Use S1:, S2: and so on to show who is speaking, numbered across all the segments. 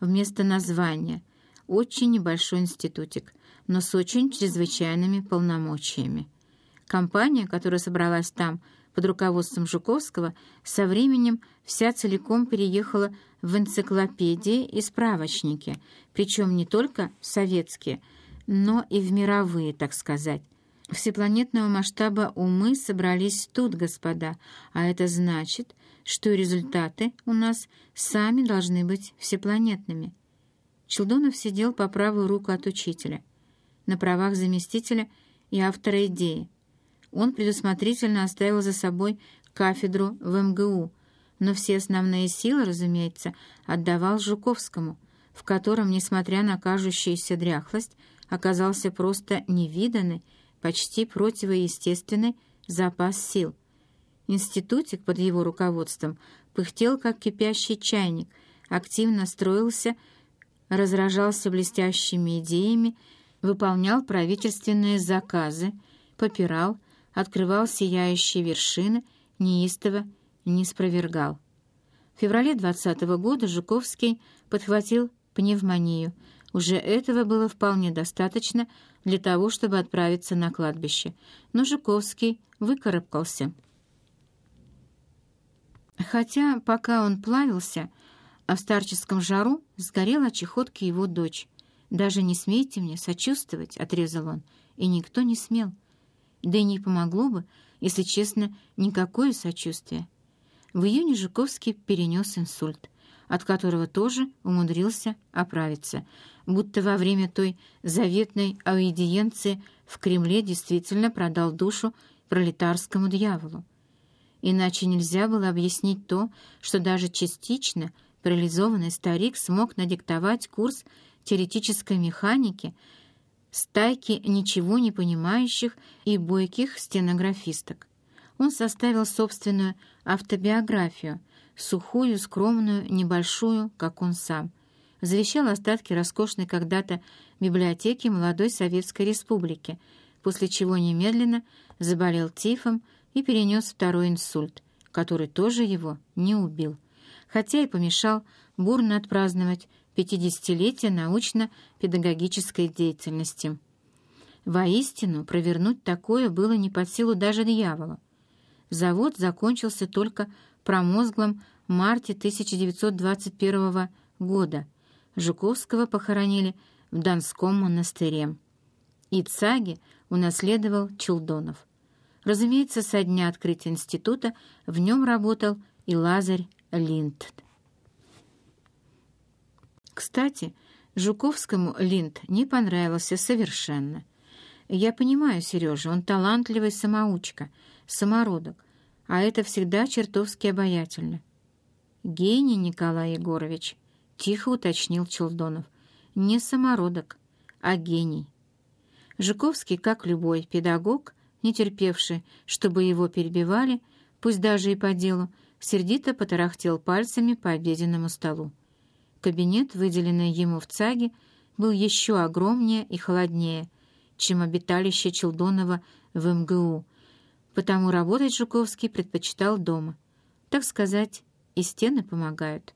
S1: вместо названия. Очень небольшой институтик, но с очень чрезвычайными полномочиями. Компания, которая собралась там под руководством Жуковского, со временем вся целиком переехала в энциклопедии и справочники, причем не только советские, но и в мировые, так сказать. Всепланетного масштаба умы собрались тут, господа, а это значит, что результаты у нас сами должны быть всепланетными. Челдонов сидел по правую руку от учителя, на правах заместителя и автора идеи. Он предусмотрительно оставил за собой кафедру в МГУ, но все основные силы, разумеется, отдавал Жуковскому, в котором, несмотря на кажущуюся дряхлость, оказался просто невиданный, почти противоестественный запас сил. Институтик под его руководством пыхтел, как кипящий чайник, активно строился, разражался блестящими идеями, выполнял правительственные заказы, попирал, открывал сияющие вершины, неистово не спровергал. В феврале 20 -го года Жуковский подхватил пневмонию. Уже этого было вполне достаточно для того, чтобы отправиться на кладбище, но Жуковский выкарабкался. Хотя пока он плавился, а в старческом жару сгорела чехотки его дочь. «Даже не смейте мне сочувствовать», — отрезал он, и никто не смел. Да и не помогло бы, если честно, никакое сочувствие. В июне Жуковский перенес инсульт, от которого тоже умудрился оправиться, будто во время той заветной аудиенции в Кремле действительно продал душу пролетарскому дьяволу. Иначе нельзя было объяснить то, что даже частично парализованный старик смог надиктовать курс теоретической механики стайки ничего не понимающих и бойких стенографисток он составил собственную автобиографию, сухую, скромную, небольшую, как он сам. Завещал остатки роскошной когда-то библиотеки молодой Советской Республики, после чего немедленно заболел тифом и перенес второй инсульт, который тоже его не убил, хотя и помешал бурно отпраздновать 50-летие научно-педагогической деятельности. Воистину, провернуть такое было не под силу даже дьяволу завод закончился только промозглом марте 1921 года. Жуковского похоронили в Донском монастыре. И Цаги унаследовал Челдонов. Разумеется, со дня открытия института в нем работал и Лазарь Линд. Кстати, Жуковскому Линд не понравился совершенно. Я понимаю Сережа, он талантливый самоучка — самородок, а это всегда чертовски обаятельно. «Гений, Николай Егорович», — тихо уточнил Челдонов, — «не самородок, а гений». Жуковский, как любой педагог, не терпевший, чтобы его перебивали, пусть даже и по делу, сердито потарахтел пальцами по обеденному столу. Кабинет, выделенный ему в ЦАГе, был еще огромнее и холоднее, чем обиталище Челдонова в МГУ, потому работать Жуковский предпочитал дома. Так сказать, и стены помогают.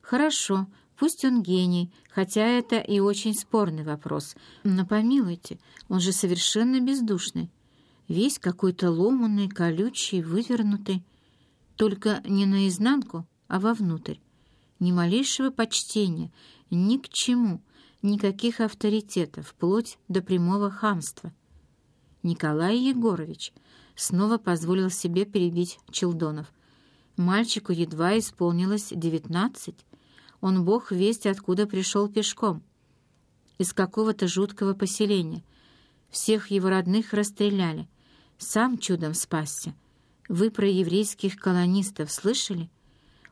S1: Хорошо, пусть он гений, хотя это и очень спорный вопрос. Но помилуйте, он же совершенно бездушный. Весь какой-то ломанный, колючий, вывернутый. Только не наизнанку, а вовнутрь. Ни малейшего почтения, ни к чему, никаких авторитетов, вплоть до прямого хамства. Николай Егорович — снова позволил себе перебить Челдонов. Мальчику едва исполнилось девятнадцать. Он бог весть, откуда пришел пешком. Из какого-то жуткого поселения. Всех его родных расстреляли. Сам чудом спасся. Вы про еврейских колонистов слышали?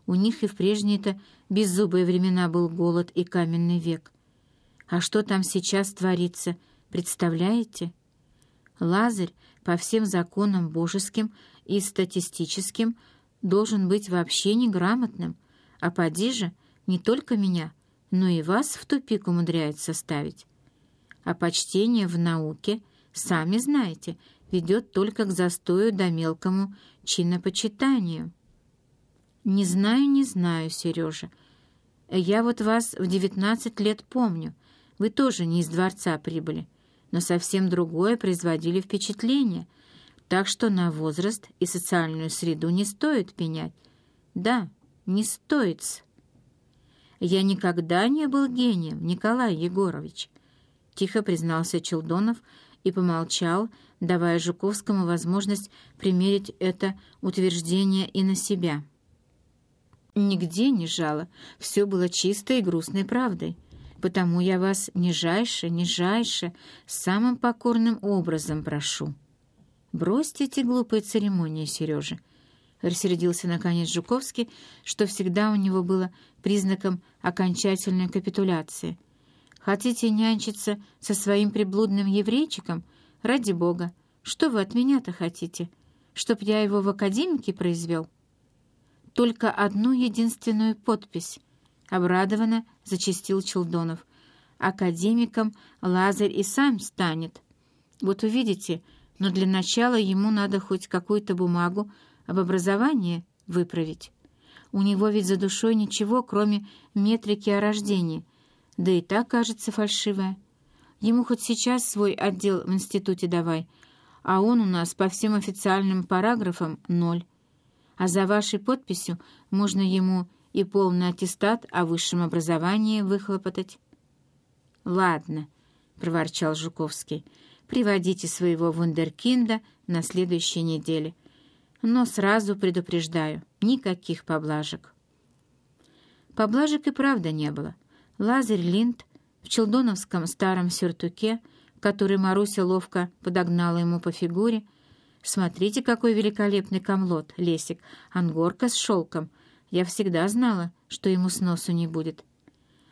S1: У них и в прежние-то беззубые времена был голод и каменный век. А что там сейчас творится, представляете? Лазарь по всем законам божеским и статистическим должен быть вообще неграмотным, а поди же не только меня, но и вас в тупик умудряется ставить. А почтение в науке, сами знаете, ведет только к застою да мелкому чинопочитанию. Не знаю, не знаю, Сережа. Я вот вас в девятнадцать лет помню. Вы тоже не из дворца прибыли, но совсем другое производили впечатление. Так что на возраст и социальную среду не стоит пенять. Да, не стоит -с. «Я никогда не был гением, Николай Егорович», — тихо признался Челдонов и помолчал, давая Жуковскому возможность примерить это утверждение и на себя. Нигде не жало, все было чистой и грустной правдой. Потому я вас нижайше, нижайше, самым покорным образом прошу. Бросьте эти глупые церемонии, Сережа. Рассердился наконец Жуковский, что всегда у него было признаком окончательной капитуляции. Хотите нянчиться со своим приблудным еврейчиком? Ради бога, что вы от меня-то хотите? Чтоб я его в академике произвел?» только одну единственную подпись. Обрадованно зачастил Челдонов. Академиком Лазарь и сам станет. Вот увидите, но для начала ему надо хоть какую-то бумагу об образовании выправить. У него ведь за душой ничего, кроме метрики о рождении, да и так кажется фальшивая. Ему хоть сейчас свой отдел в институте давай, а он у нас по всем официальным параграфам ноль а за вашей подписью можно ему и полный аттестат о высшем образовании выхлопотать». «Ладно», — проворчал Жуковский, — «приводите своего вундеркинда на следующей неделе. Но сразу предупреждаю, никаких поблажек». Поблажек и правда не было. Лазарь Линд в челдоновском старом сюртуке, который Маруся ловко подогнала ему по фигуре, — Смотрите, какой великолепный комлот, Лесик, ангорка с шелком. Я всегда знала, что ему сносу не будет.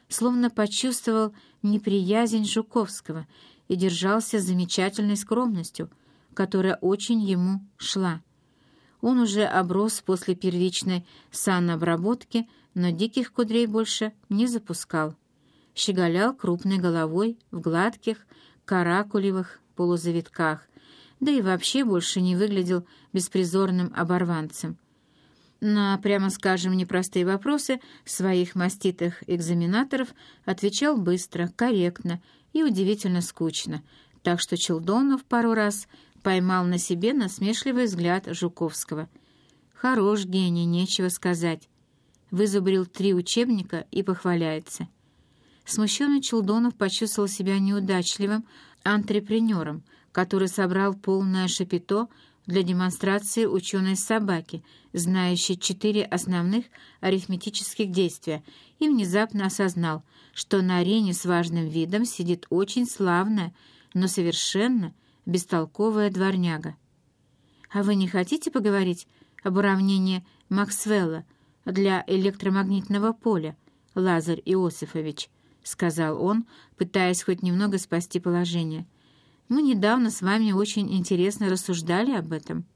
S1: Словно почувствовал неприязнь Жуковского и держался с замечательной скромностью, которая очень ему шла. Он уже оброс после первичной санобработки, но диких кудрей больше не запускал. Щеголял крупной головой в гладких, каракулевых полузавитках, да и вообще больше не выглядел беспризорным оборванцем. На, прямо скажем, непростые вопросы своих маститых экзаменаторов отвечал быстро, корректно и удивительно скучно, так что Челдонов пару раз поймал на себе насмешливый взгляд Жуковского. «Хорош гений, нечего сказать». Вызубрил три учебника и похваляется. Смущенный Челдонов почувствовал себя неудачливым антрепренером — который собрал полное шапито для демонстрации ученой собаки, знающей четыре основных арифметических действия, и внезапно осознал, что на арене с важным видом сидит очень славная, но совершенно бестолковая дворняга. «А вы не хотите поговорить об уравнении Максвелла для электромагнитного поля, Лазарь Иосифович?» — сказал он, пытаясь хоть немного спасти положение — мы недавно с вами очень интересно рассуждали об этом».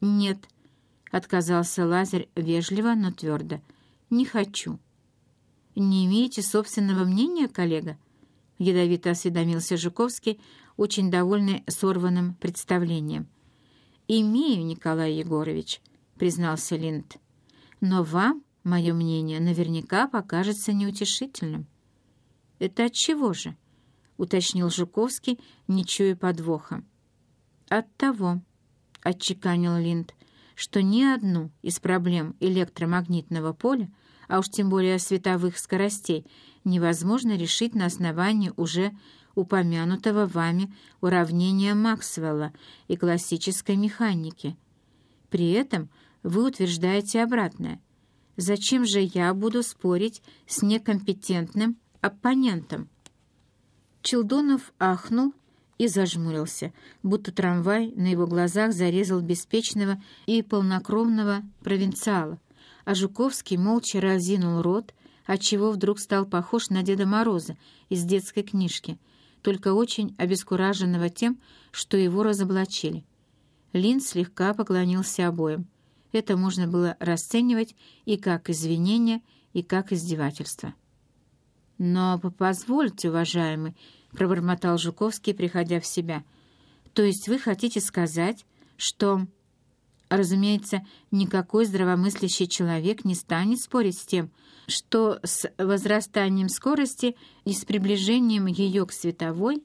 S1: «Нет», — отказался Лазарь вежливо, но твердо. «Не хочу». «Не имеете собственного мнения, коллега?» — ядовито осведомился Жуковский, очень довольный сорванным представлением. «Имею, Николай Егорович», — признался Линд. «Но вам, мое мнение, наверняка покажется неутешительным». «Это от чего же?» уточнил Жуковский, не чуя подвоха. «От того», — отчеканил Линд, «что ни одну из проблем электромагнитного поля, а уж тем более световых скоростей, невозможно решить на основании уже упомянутого вами уравнения Максвелла и классической механики. При этом вы утверждаете обратное. Зачем же я буду спорить с некомпетентным оппонентом?» Челдонов ахнул и зажмурился, будто трамвай на его глазах зарезал беспечного и полнокровного провинциала, а Жуковский молча разинул рот, отчего вдруг стал похож на Деда Мороза из детской книжки, только очень обескураженного тем, что его разоблачили. Лин слегка поклонился обоим. Это можно было расценивать и как извинение, и как издевательство. «Но позвольте, уважаемый», — пробормотал Жуковский, приходя в себя. «То есть вы хотите сказать, что...» Разумеется, никакой здравомыслящий человек не станет спорить с тем, что с возрастанием скорости и с приближением ее к световой